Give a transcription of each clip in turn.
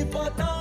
keep on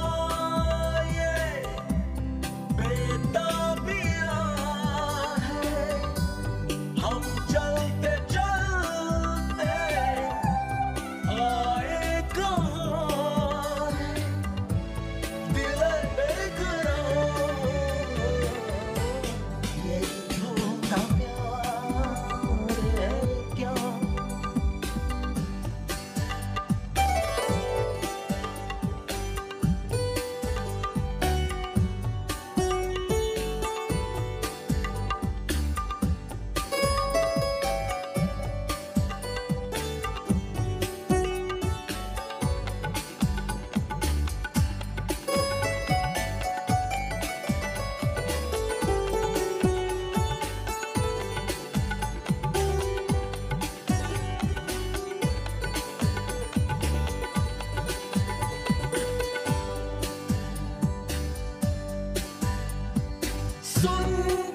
Sun.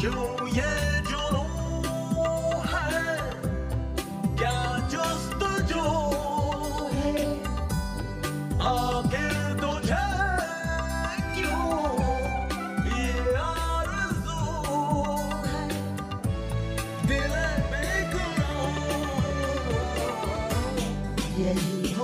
क्यों ये जुनून है क्या आखिर तुझे क्यों दिल बेकरार यही